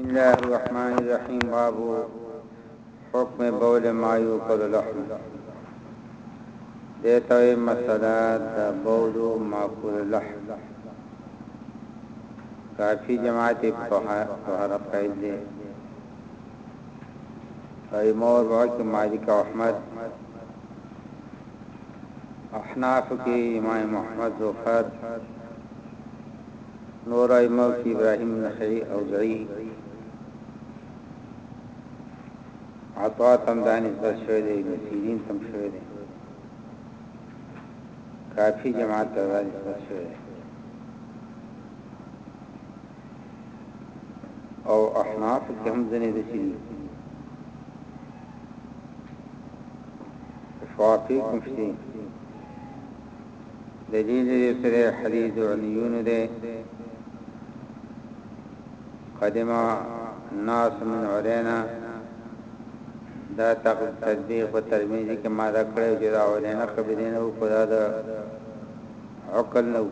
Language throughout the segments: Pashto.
الله الرحمن الرحیم باب حکم بول ما یوکل لحم دیتا وی مسئلہ دا بول ما کل لحم کافی جماعت طهارت قائل دی ایمور باکی مالک احمد احنافو کې امام محمد زوخر نور ائمه کې ابراهيم نخعي او زعي عطا تم دانش بس شوی دی ابن سیرین تم شوی دی کافی جماعت ته دانش بس شوی دی او احنافو کې هم ځنې د چي شوافي کوم شي دلیل یې سره حدیث علیون ده قدما ناس من علینا دا تطبیق په ترمذی کې ما دا کړو چې دا علینا خبرینه او خدا دا عقل نو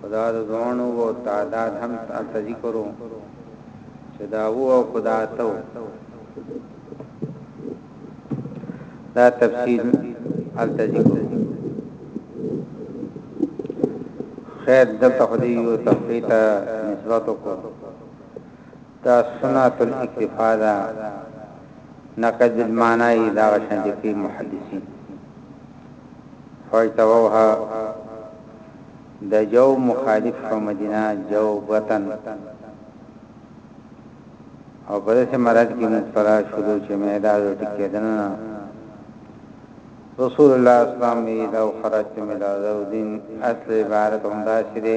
خدا د دوانو او تعداد هم تعالی ذکرو چې دا وو او خدا ته دا تفصیل ال ذکر خیر دلته خو دې یو تفصیل نسبت کو دا سنت الاکتفاده نقد المعنی دا شان دي محدثین فاجتووه د جو مخالف شو مدینه جو بطن او په داسې مراد کې مبتلا شولو چې معده د ټیک کېدنه رسول الله اسلام یې دا خرج ته ملاوه دین اصل عبارت هم دا شری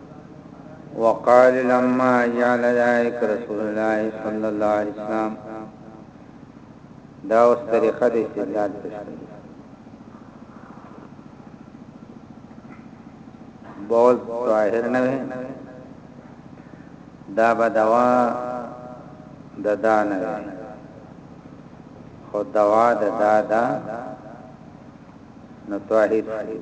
وقال لما جعل ذلك رسول الله صلى الله عليه وسلم دا اوس طریقه د استدلال پښتنه بول ظاهر نه وي دا به دوا د دا نه وي خو دوا د دا دا نو طاهر شي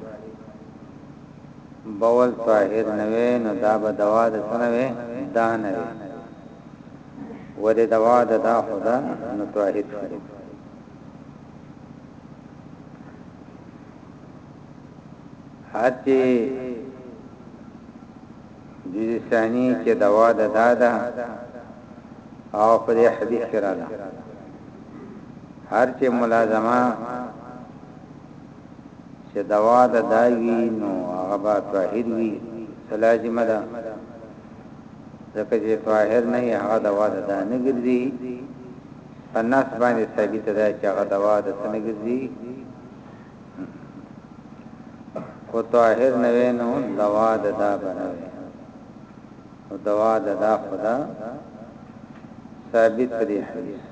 بول طاهر نه وی نو دا به دوا د څه نه وی دا نه وی ولی دوا د دا خو دا نو طاهر شو حتی جز ثانی کې دوا د دا دا او په دې حدیث کې راځه هر چې ملازمه چه دوا د دای وی نو هغه به طاهر وی څه لازمه ده ځکه چه طاهر نه یی هغه دوا د دا نه ګرځی په نص باندی ثابته ده چه هغه دوا د څه نه ګرځی کو طاهر نه وی نو دوا د دا بنه وی او دوا د دا خدا ثابت دی حدیث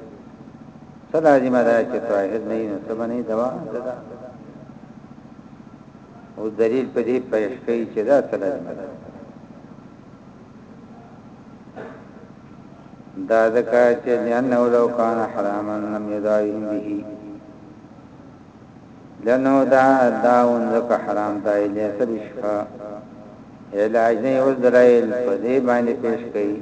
ته لازمه ده چې طاهر نه نو ته باندې دوا ده او دلیل په دې پیش کوي چې دا ته لازمه ده دا ځکه چې لأنه لو کان حراما لم يداوهم به لأنه دا داون ځکه حرام دی لیس بشفا علاج نه یو درایل په دې باندې پیش کوي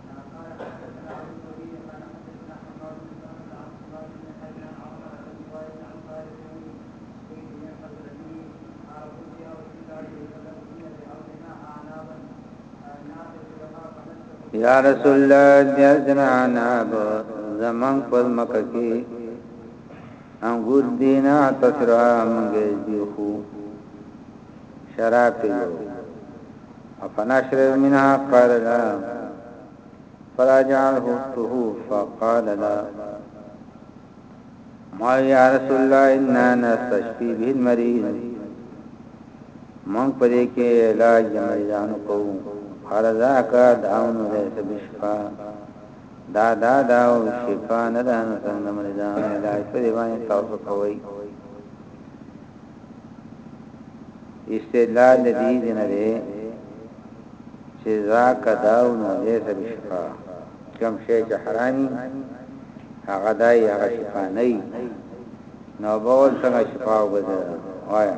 یا رسول الله یا جنان اب زمان پر مکه کې انګور دینا تسرا منګې دی خو شراب ته یو افنشرب منها قال لا فلا جعله طهور فقال لا ما یا رسول الله اننا نستشفي به المريض مونږ پرې کې علاج د مریضانو کوو قال ذاك دعون ليس بشفاء دا دا دا او شفا نه ده نو څنګه مریضانو علاج پرې باندې تاسو کوئ استدلال د دې دینه دی چې ذاک داو نو لیسه بشفا کم شی چې حرامي هغه دای هغه شفا نه ای نو بول څنګه شفا وګذر وایا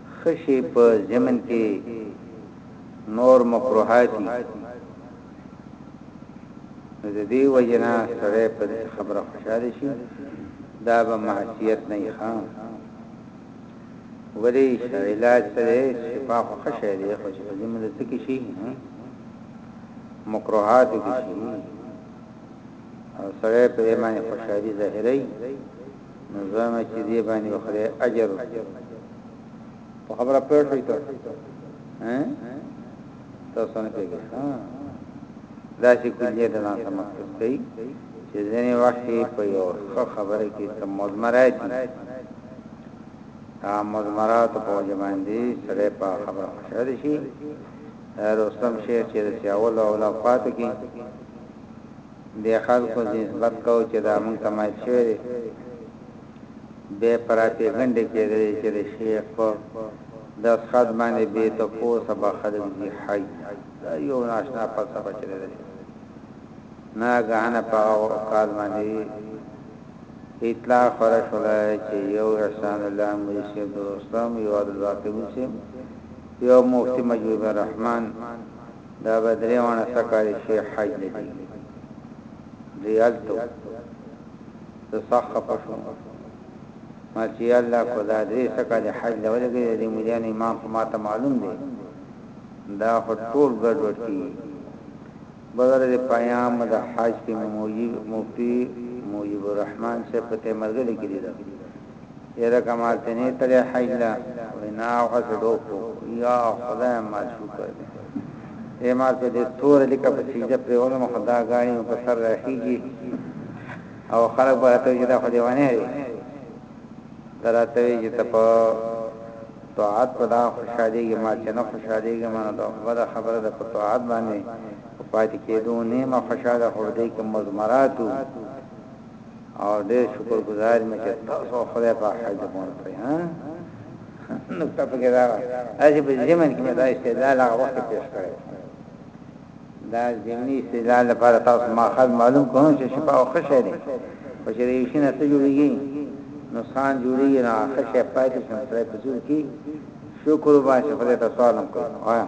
ښه شي په ضمن کې نور مکروهات دي نو د دې وجنا سره په دې خبره خوشاله شي دا به معصیت نه ښه ولی علاج سره شفا خو خشه دی خو چې په دې مله څه کې شي مکروهات کې شي او سره په ایمان خوشالي ظاهري نو زما چې دې باندې وخره اجر په خبره پېټ شوی ته ها تاسو نه پیږي ها دا چې کلیه د ناسه مخصوص کوي چې ځنې وخت په یو خبره کې تمضمرات دي دا مضمرات په جمان دي سره په خبره خوشاله دي شي رستم شیخ چې د سیاول او لفات کې دې خلکو نسبت کاوه چې دا موږ ته مات شوی دی، بیا پراپیګنډې کېدلې چې د شیخ په دستخط باندې بې تپوسه به خلک ځي حج ته، دا یو ناشنا فلسفه چلېدلې وه. ناګهانه په هغه کال باندې اطلاع خوره شوله چې یو احسان الله مری صیب د رستم، یو عبدالباقي میر صیب، یو مفتي مجیب الرحمن، دا به درې واڼه څه کاري شي حج نه دي دوی هلته زه سخت خپه شوم ما چې الله کو دا درې څه کاري حج له ولګي د دې مليان امام خو ما ته معلوم دی دا خو ټول ګډوډ کی بغیر د پیام د حج په موجب مفتی موجب الرحمن سے پته مرګ لیکلی دا يره کمال ته نه تلې حيله وای نه هغه څه ډوب کو يا خدای ما شکر دې اے ما ته دې تور لیکه په سجده پر ول مخ دا غاړي په سر راخيږي او خلک برته چې دا خو دې ونه لري دراته وی چې ته په طاعت په دا خوشاليږي ما چې نه خوشاليږي ما دا خبره خبره ده په طاعت باندې پاتې کېدو نه ما خوشاله خور دې کې مزمراتو او ډېر شکر گزار مې چې تاسو خدای پاک حج مون کړی ها نو تاسو کې دا اځي په زمن کې دا استدلال هغه وخت پیښ کړی دا زمینی استدلال لپاره تاسو ما خد معلوم کوم چې شپه او خشه دي او چې یوشي نه ته جوړیږي نو سان جوړیږي نه خشه پاتې شم سره په جوړ کې شکر وباسه خدای ته سوال کوم وایا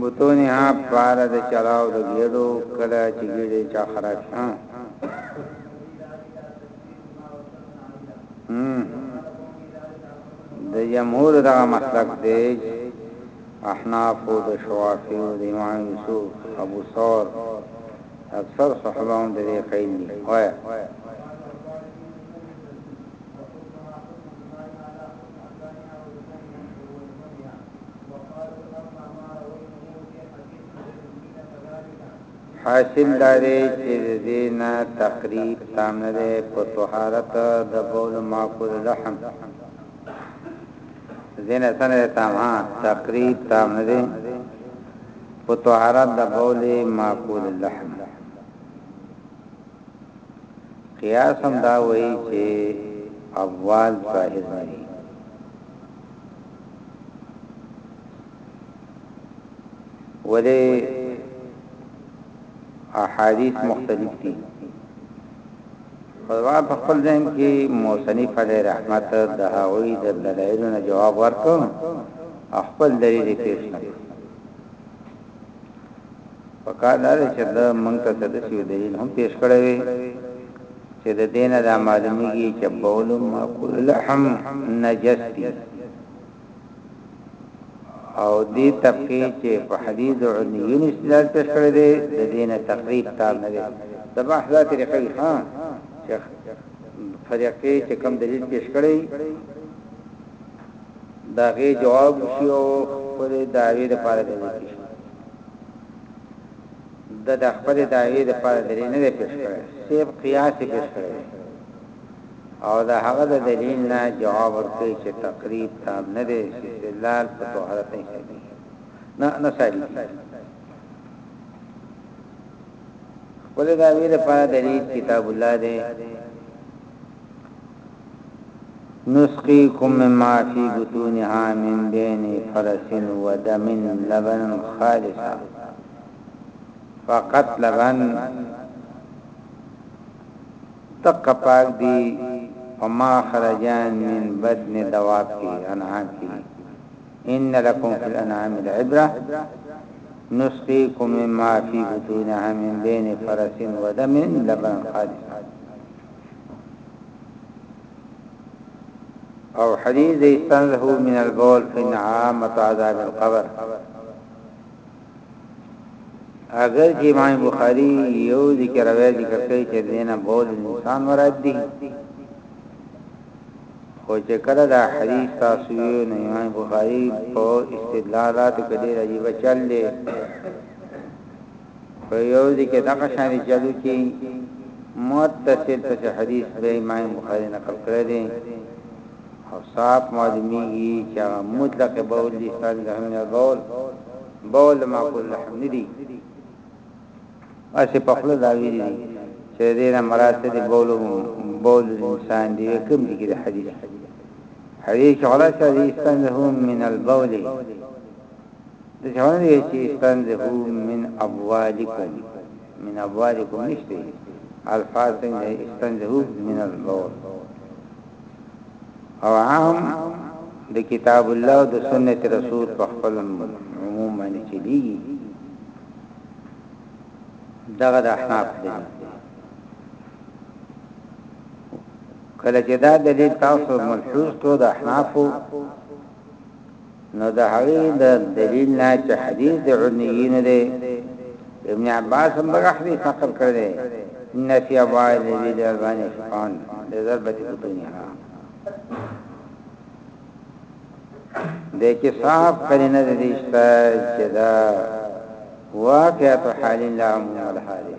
بوتونی ها پار د چلاو د ګیډو کله چې ګیډې چا خراب شي د جمهور دا مسلک دی احناف او د شوافی او د امام یوسف ابو ثور اکثر صحابه هم دې قائل دي وای حاصل داري چې دینا تقریب تام نه ده په طهارت د بول معقول لحم زینه سره تام ها تقریب تام نه ده په طهارت د بول ماکول اللحم قیاس هم دا وایي چې ابوال طاهر نه دي ولې احادیث مختلف دي خدوا په خپل ځین کې موسنی فضل رحمت د هغوی د دلایلو نه جواب ورکړ خپل دری دې پیش نه پکار دا چې د مونږ ته څه شي دلیل هم پیش کړی وي چې د دین د معلومیږي چې بول معقول لحم نجس دي او دې طبقه چې په حدیث او نیون استدلال پیش کړی دی د دین تقریب تام نه دی د بحثه طریقې ها چې فرقې چې کم دلیل پیش کړی د هغې جواب وشي او خپلې دعوې لپاره دلیل پېش کړي. ده د خپلې دعوې لپاره دلیل نه دی پېش کړی، صرف قیاس یې پېش کړی دی او د هغه د دلیل نه جواب ورکوي چې تقریب تام نه دی چې استدلال په طهارت نه ثابتېږي. نه، نه ثابتېږي. خپلې دعوې لپاره دلیل کتاب الله دی. نسقيكم مما في بطونها من بين فرس ودم لبن خالصا فقط لبن تقپاک دی فما خرجان من بدن انعام کی ان لكم في الانعام العبره نسقيكم مما في بطونها من بين فرس ودم لبن خالص او حدیث دی تنزه من البول فی نعام متعذاب القبر اگر چې امام بخاری یو ذکر وی ذکر کوي چې دینه بول انسان مراد دی خو چې کله دا حدیث تاسو نه امام بخاری په استدلالات کې ډېر عجیب چل دی په یو ځای کې دغه شان جلو کې متصل پسې حدیث به امام بخاری نقل کړی دی او صاحب معلومیږي چې هغه مطلق بول دي ستاسو د هم بول بول معقول لحم نه دي اسی په خپل دا ویلي دي چې دې نه مراد دې بول بول انسان دی کوم دي کې حدیث حدیث خلاص دي استنهم من البول د ځوان دی چې استنزه من ابوالکم من ابوالکم نشته الفاظ څنګه استنزه من البول او عام د کتاب الله او د سنت رسول په خپل عموم باندې چلی دغه د احناف دی کله چې دا دلیل تاسو ملحوظ کو د احنافو نو د هغې د دلیل نه چې حدیث د عنیین دی ابن عباس هم بغه حدیث نقل کړی ان فی ابواب الذی البانی شفان لضربت بطونها د کې صاحب کرینه د دې شته چې دا واقعیت حال لا مولا حاله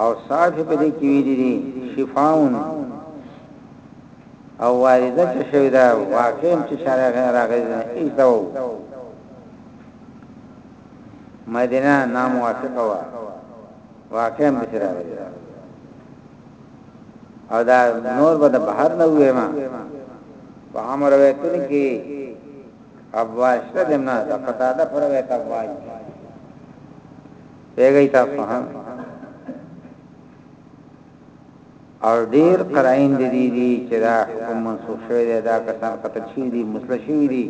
او صاحب په دې کې ویلي دي شفاون او وارده چې شوی دا واقع چې شارع غیر راغی نه هیڅ دا وو مدینه نام واسطه وا واقع هم چې راغی او دا نور به بهر نه وې ما په امر وې تل کې ابواشته دمنا دا پتا دا پر وې تبوای پیګی تا خو هم او ډیر قرائن د دې دي چې دا حکم منسوخ شوی دی دا کسان قتل شوی دي مسله شوی دي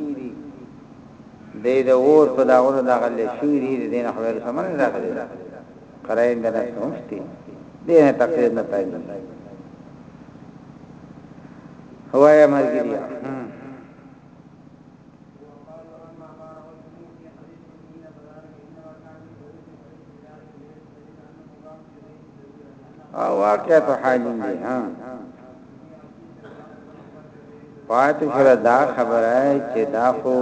د دې د اور په داونو دا غل شوی دي د دې نه خبره سمون راغلی قرائن د نفس هم شته دې نه تقریر نه پایي هوایا مرګ دی او واقع په حال دی ها پات شره دا خبره چې دا خو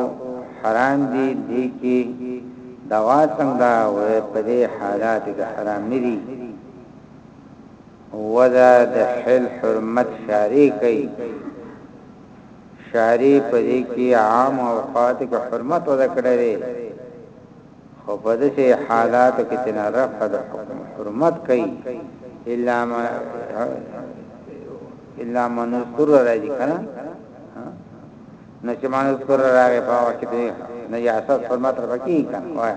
حرام دي دي کې دوا څنګه وې په دې حالات کې حرام نه دي ودا د حل حرمت شاری کوي شاري په دې کې عامو اوقاتو کې حرمت وضع کړی دی، خو په داسې حالاتو کې چې نه رفع د حکم حرمت کوي الا ما الا ما نذکر راځي کنه نو چې ما نذکر راغی په هغه کې دی نجاست حرمت رفع کیږي کنه وایي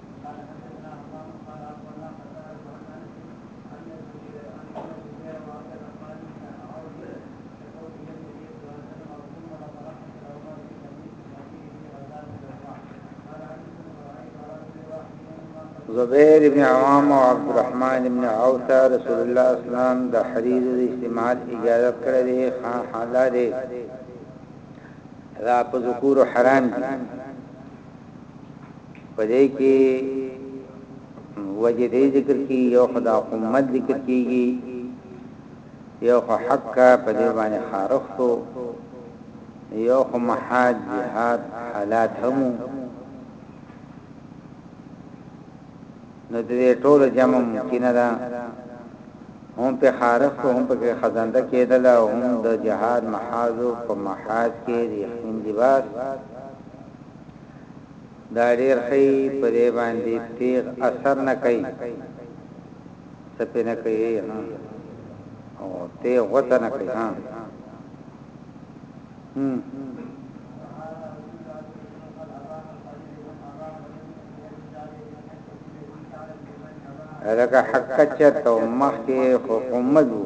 زبير بن عوام او عبد الرحمن بن عوف رسول الله صلی الله علیه وسلم د حریر د استعمال اجازه کړې ده خان حالا دې را په ذکور حرام دي پدې کې وجه دې ذکر کی یو خدا امت ذکر کیږي یو خو حق کا پدې باندې خارختو یو خو محاد جهاد حالات هم نو دې ټول جمع ممکن ده هم په خارخ هم په خزانده کېدل او هم د جهاد محاذو په محاذ کې د اخوان لباس دا ډیر ښه یی په دی باندی تیغ اثر نه کوي څه پی نه کوي ها او تیغ غوته نه کوي ها هم لکه حق چرته مخکې حکومت وو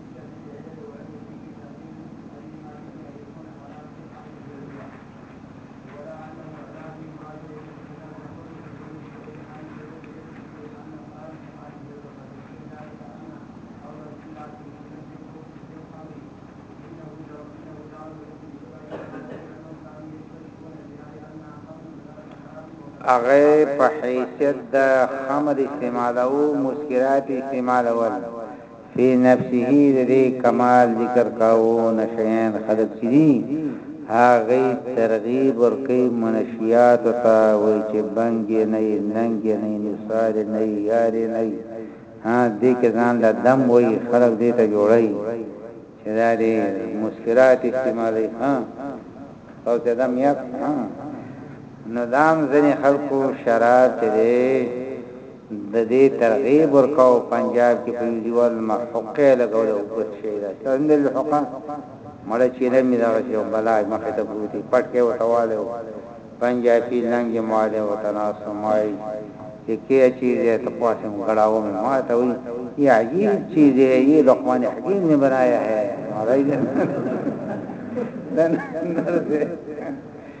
هغه په حیثیت د خمر استعمالو مسکرات استعمالول فی نفسه د دې کمال ذکر کاوه، نشیان خلک چې دي هغوی ترغیب ورکوي منشیاتو ته، وایي چې بنګ یې نه یې، ننګ یې نه یې، نثار یې نه یې، یار یې نه یې، ها دې کې ځان له دم وهي، خلک دې ته جوړوي چې دا دې مسکرات استعمالوي، ها غوث دم یاک، ها نو دا هم ځینې خلکو شراب چې دی. ددې ترغیب ورکاو پنجاب کې په یوډیول ما حقه لګول او ګوت شیدا څنګه له حقه مړه چې لمې دغه شی بلا مخه ته بوتي پټ کې وتواله او پنجابي لنګ مواله او تناسو مای چې کې چې دې ته پاسه غړاو مې ما ته وی یا عجیب چیز ہے یہ لقمان حکیم نے بنایا ہے ہمارا ہی دن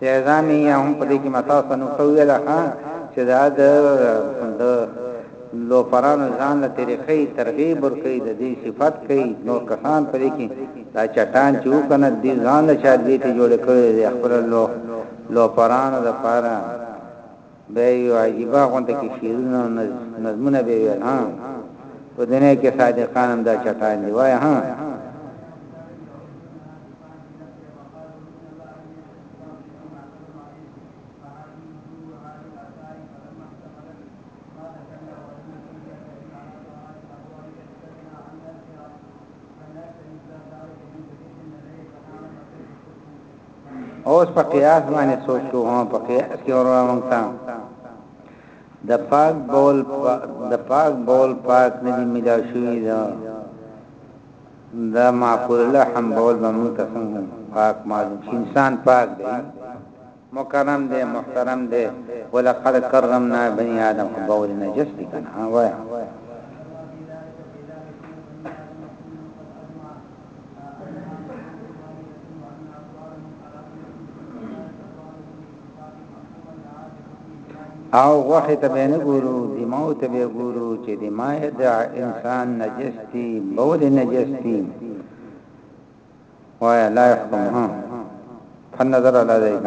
پیغام یې هم په دې کې ما تاسو ته نقطه ویله ښه چې دا د د لوفرانو ځان له طریقې ترغیب ورکړي د دې صفت کوي نور کسان په دې کې دا چټان چې وکنه د ځان له چا دې ته جوړ کړي د خپل لو لوفرانو د پاره به یې یو عجیبه غونډه کې شعرونه او نظمونه به ویل ها په دنیا کې صادقان هم دا چټان دی وای ها اوس په قیاس باندې سوچ کو هم په قیاس کې ورو مونږ ته د پاک بول پا د پاک بول پاک نه دی ملا شوی دا دا معقول له هم بول به مونږ ته څنګه پاک معلوم شي انسان پاک دی مکرم دی محترم دی ولقد کرمنا بني ادم خو بول نه جس دي کنه وایا او غوخه ته به نه ګورو دماغ ته به ګورو چې دماغ د انسان نجس دي بول نجس دي وایا لا يحكم ها فنظر على ذلك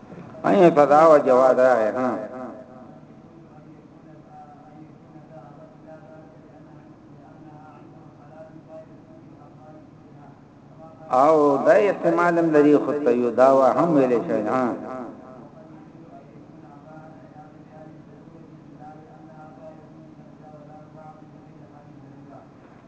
ايا قضا و جواز راغی ها او دا احتمال هم لري خو ته یو دا هم ویل شي ها